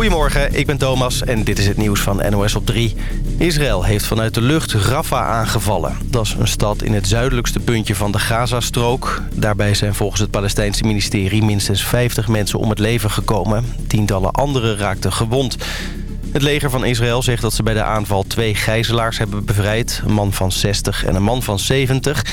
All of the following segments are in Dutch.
Goedemorgen, ik ben Thomas en dit is het nieuws van NOS op 3. Israël heeft vanuit de lucht Rafah aangevallen. Dat is een stad in het zuidelijkste puntje van de Gazastrook. Daarbij zijn volgens het Palestijnse ministerie minstens 50 mensen om het leven gekomen. Tientallen anderen raakten gewond. Het leger van Israël zegt dat ze bij de aanval twee gijzelaars hebben bevrijd. Een man van 60 en een man van 70.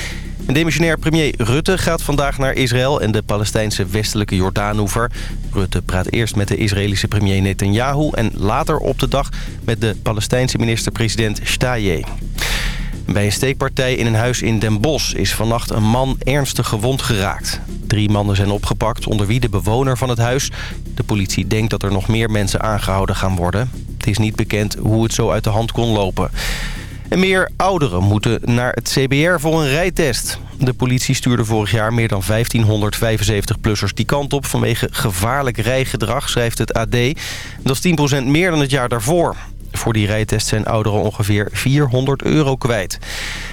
Demissionair premier Rutte gaat vandaag naar Israël en de Palestijnse westelijke Jordaanoever. Rutte praat eerst met de Israëlische premier Netanyahu en later op de dag met de Palestijnse minister-president Shtaye. Bij een steekpartij in een huis in Den Bosch is vannacht een man ernstig gewond geraakt. Drie mannen zijn opgepakt, onder wie de bewoner van het huis. De politie denkt dat er nog meer mensen aangehouden gaan worden. Het is niet bekend hoe het zo uit de hand kon lopen. En meer ouderen moeten naar het CBR voor een rijtest. De politie stuurde vorig jaar meer dan 1575-plussers die kant op... vanwege gevaarlijk rijgedrag, schrijft het AD. Dat is 10% meer dan het jaar daarvoor. Voor die rijtest zijn ouderen ongeveer 400 euro kwijt.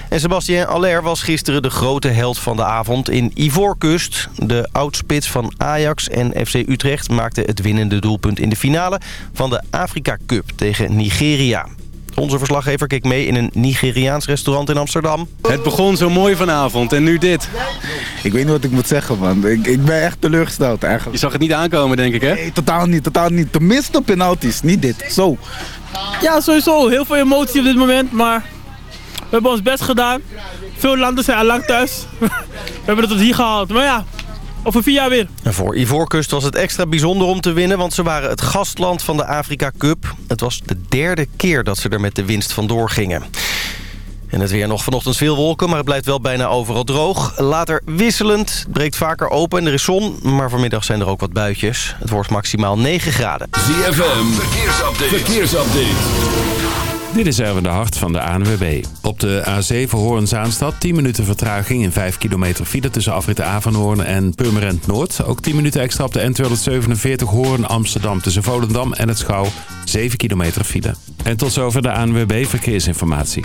En Sebastien Aller was gisteren de grote held van de avond in Ivoorkust. De oudspits van Ajax en FC Utrecht maakte het winnende doelpunt in de finale... van de Afrika Cup tegen Nigeria. Onze verslaggever keek mee in een Nigeriaans restaurant in Amsterdam. Het begon zo mooi vanavond en nu dit. Ik weet niet wat ik moet zeggen, man. Ik, ik ben echt teleurgesteld eigenlijk. Je zag het niet aankomen, denk ik, hè? Nee, totaal niet, totaal niet. Tenminste penalties, niet dit. Zo. Ja, sowieso. Heel veel emotie op dit moment, maar we hebben ons best gedaan. Veel landen zijn al lang thuis. we hebben het tot hier gehaald. Maar ja, over vier jaar weer. En voor Ivoorkust was het extra bijzonder om te winnen... want ze waren het gastland van de Afrika Cup. Het was de derde keer dat ze er met de winst vandoor gingen. En het weer nog vanochtend veel wolken, maar het blijft wel bijna overal droog. Later wisselend, het breekt vaker open en er is zon. Maar vanmiddag zijn er ook wat buitjes. Het wordt maximaal 9 graden. ZFM, verkeersupdate. verkeersupdate. Dit is Erwin de Hart van de ANWB. Op de A7 Hoorn-Zaanstad 10 minuten vertraging in 5 kilometer file tussen afrit Avanhoorn en Purmerend Noord. Ook 10 minuten extra op de N247 Hoorn-Amsterdam tussen Volendam en het Schouw. 7 kilometer file. En tot zover de ANWB Verkeersinformatie.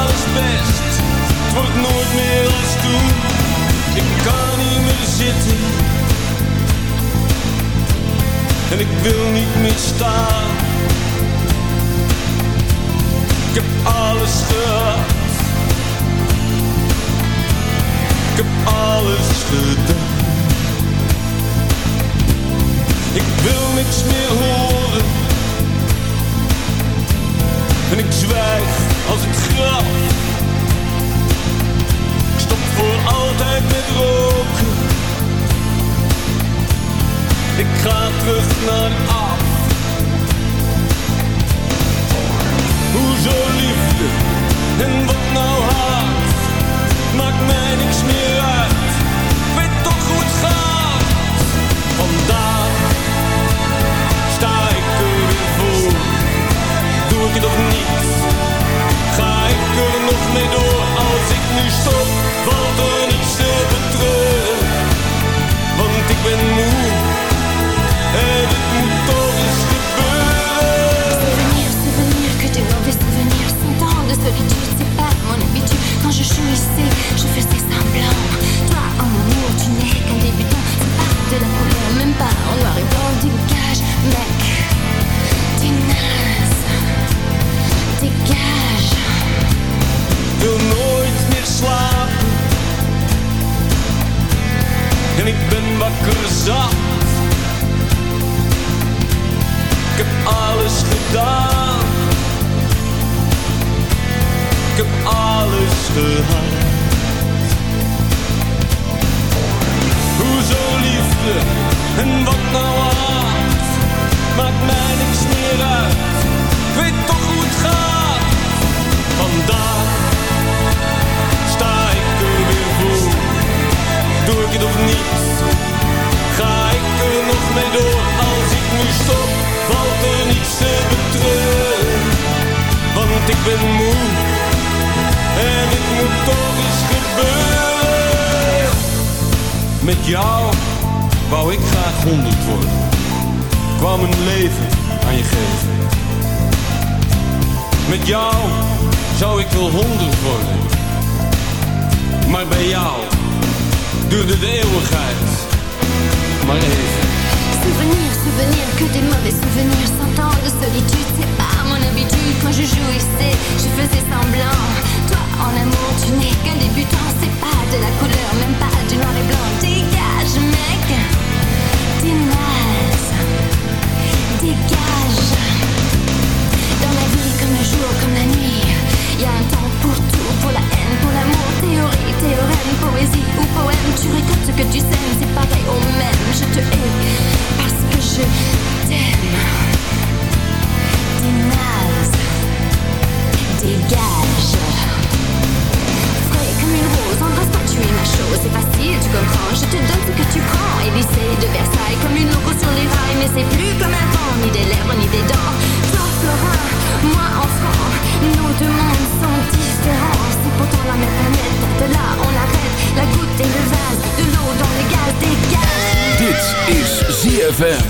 alles best, het wordt nooit meer als toen. Ik kan niet meer zitten en ik wil niet meer staan. Ik heb alles gehad, ik heb alles gedaan. Ik wil niks meer horen en ik zwijg als ik straf stop voor altijd met roken. Ik ga terug naar af. Hoezo liefde en wat nou haat? Maakt mij niks meer uit. Weet toch hoe het gaat. Vandaag sta ik er weer voor. Doe ik het nog niet? me door Souvenir, que des mauvais souvenirs. Cent ans de solitude, c'est pas mon habitude. Quand je jouissais, je faisais semblant. Toi, en amour, tu n'es qu'un débutant. C'est pas de la couleur, même pas en noir et blanc. Dégage, mais wil nooit meer slapen. En ik ben wakker zat. Ik heb alles gedaan. Ik heb alles gehad. Hoezo liefde en wat ik wel honderd worden. Maar bij jou duurde de eeuwigheid. Maar even. Souvenirs, souvenirs, que des mauvais souvenirs. Cent ans de solitude, c'est pas mon habitude. Quand je jouissais, je faisais semblant. Toi, en amour, tu n'es qu'un débutant. C'est pas de la couleur, même pas du noir et blanc. Dégage, mec. T'es Dégage théorème, poésie ou poème. Tu récoltes ce que tu sèmes, c'est pareil au même. Je te hais parce que je t'aime. T'es Dégage Frais comme une rose, embrasse-toi, tu es ma chose. C'est facile, tu comprends, je te donne ce que tu prends Élysée de Versailles, comme une loco sur les rails Mais c'est plus comme avant, ni des lèvres, ni des dents. Toi, Florin, moi, enfant Nos deux mondes sont différents. C'est pourtant la même planète De là, on arrête La goutte et le vase De l'eau dans le gaz, dégage Dit is ZFM.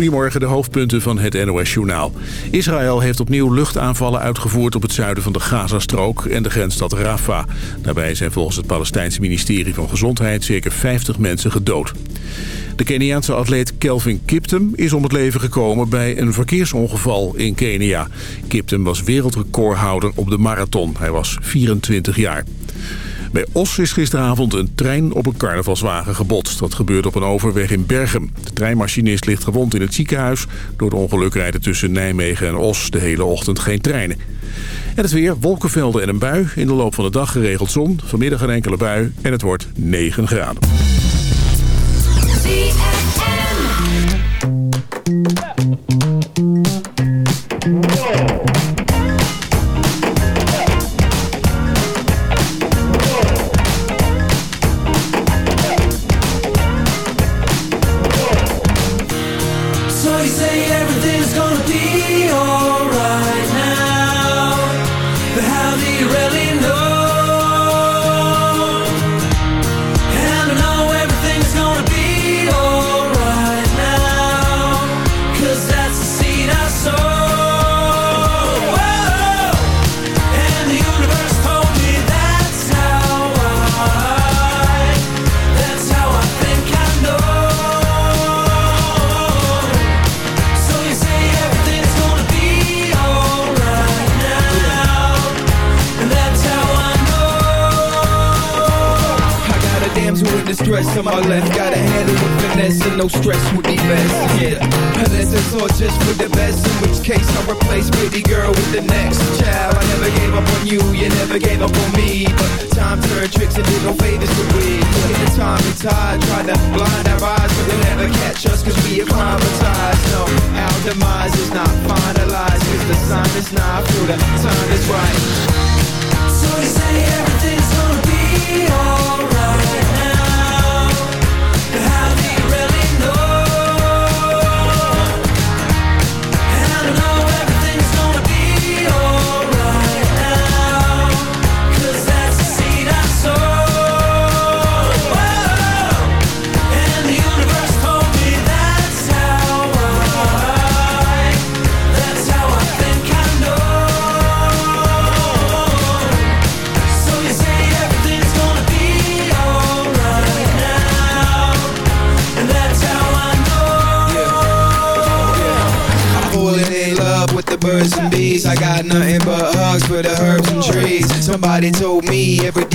Goedemorgen, de hoofdpunten van het NOS-journaal. Israël heeft opnieuw luchtaanvallen uitgevoerd op het zuiden van de Gazastrook en de grensstad Rafah. Daarbij zijn volgens het Palestijnse ministerie van Gezondheid zeker 50 mensen gedood. De Keniaanse atleet Kelvin Kiptum is om het leven gekomen bij een verkeersongeval in Kenia. Kiptum was wereldrecordhouder op de marathon. Hij was 24 jaar. Bij Os is gisteravond een trein op een carnavalswagen gebotst. Dat gebeurde op een overweg in Bergen. De treinmachinist ligt gewond in het ziekenhuis. Door het ongeluk rijden tussen Nijmegen en Os de hele ochtend geen treinen. En het weer, wolkenvelden en een bui. In de loop van de dag geregeld zon. Vanmiddag een enkele bui en het wordt 9 graden.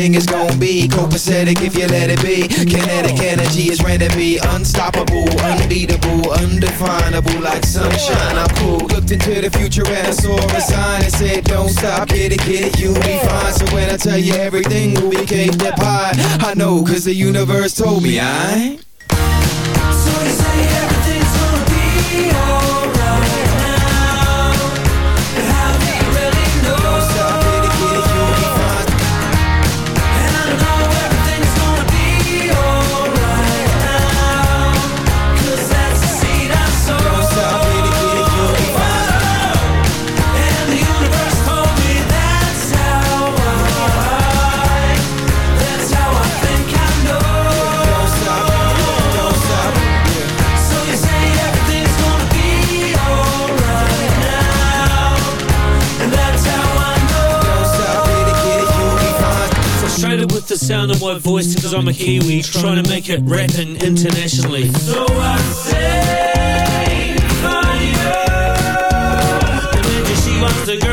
Everything is gonna be copacetic if you let it be. Kinetic energy is ready to be unstoppable, unbeatable, undefinable, like sunshine. I'm cool. Looked into the future and I saw a sign that said, Don't stop, get it, get it, you'll be fine. So when I tell you everything will be cake pie, I know, cause the universe told me I. voice because I'm a Kiwi trying to make it rapping internationally. So I say. And maybe she was the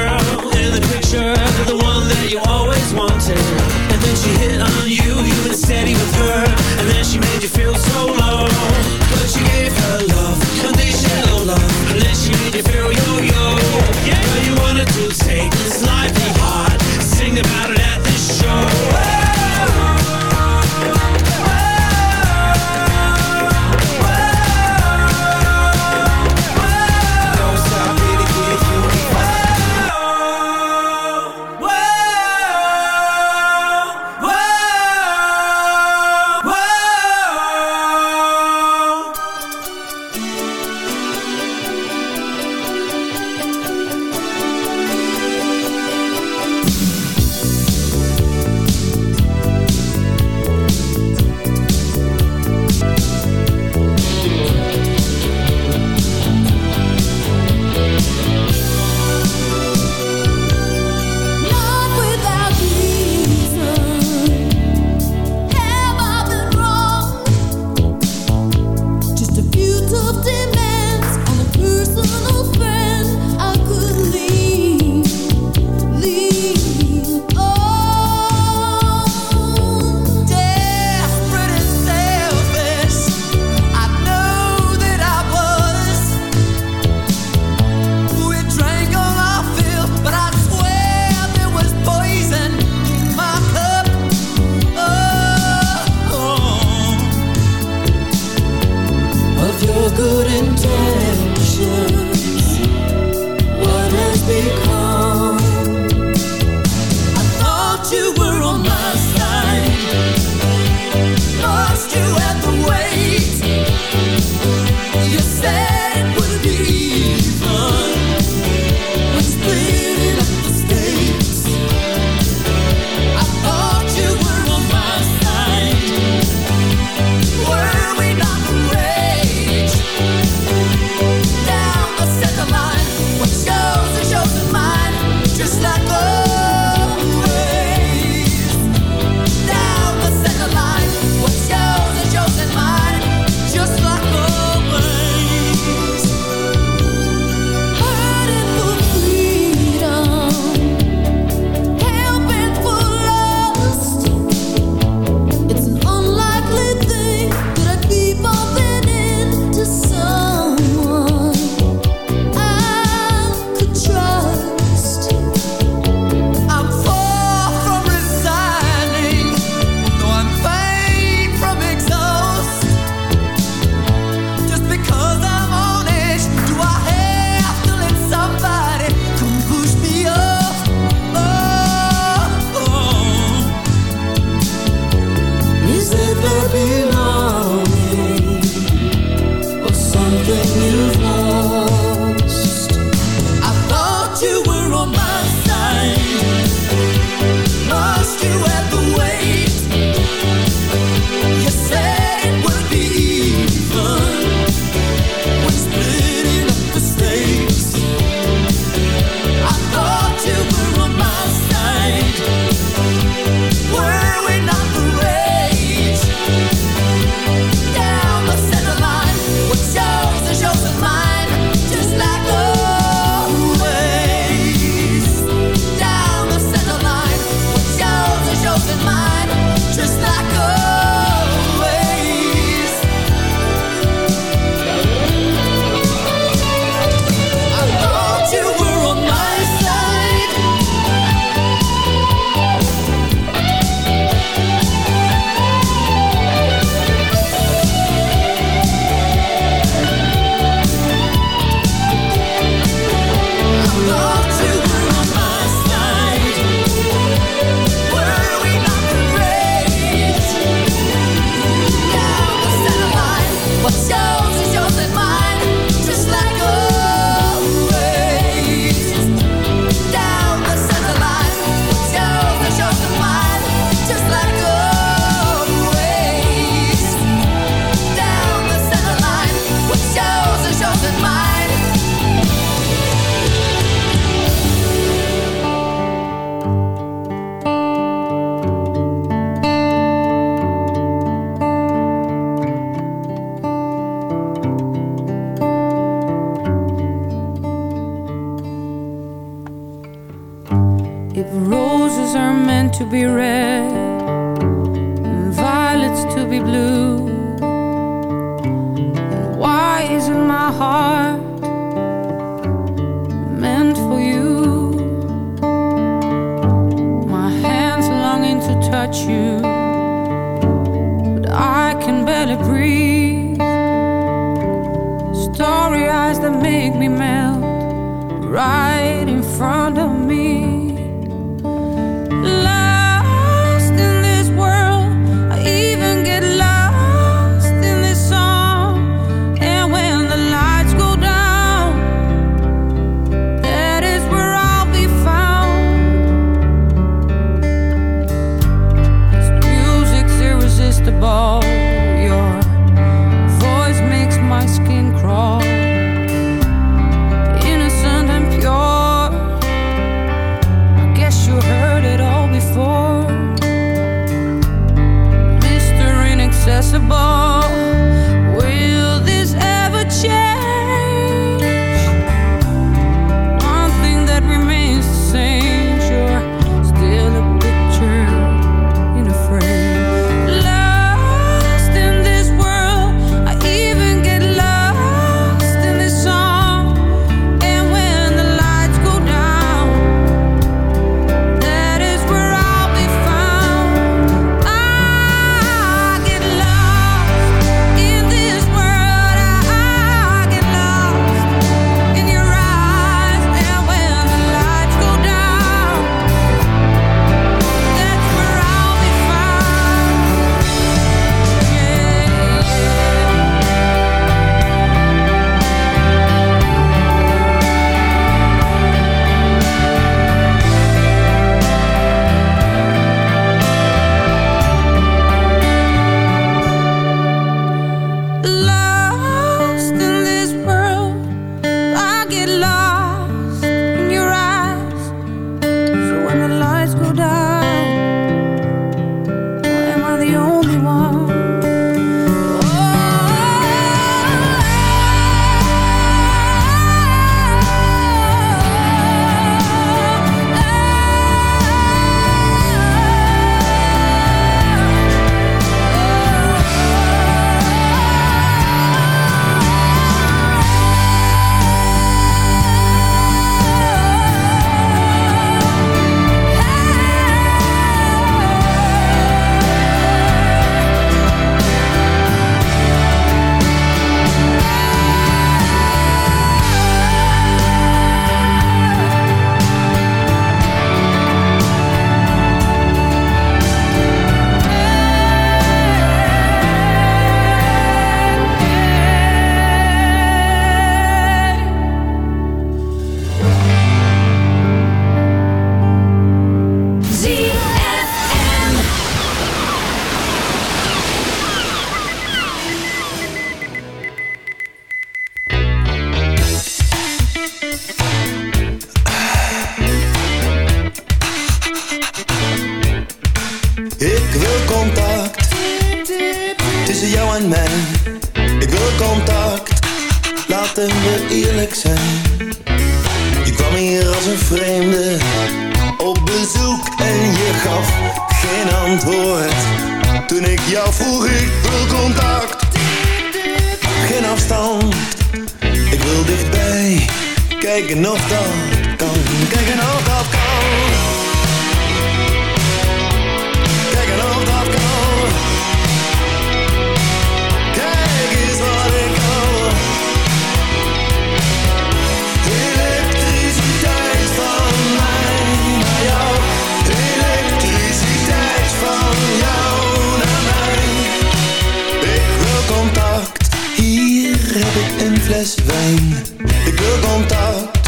Ik wil contact.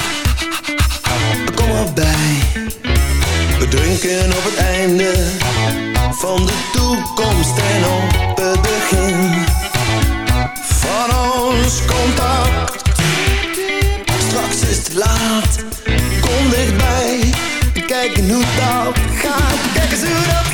Kom erbij. We drinken op het einde van de toekomst en op het begin van ons contact. Straks is het laat, kom dichtbij, kijken hoe dat gaat, kijk eens hoe dat gaat.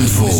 Zandvoort.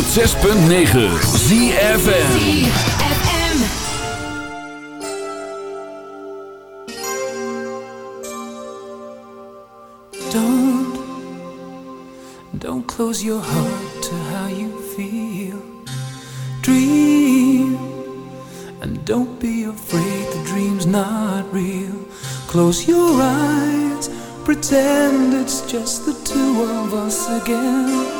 106.9 ZFN Don't, don't close your heart to how you feel. Dream, and don't be afraid the dream's not real. Close your eyes, pretend it's just the two of us again.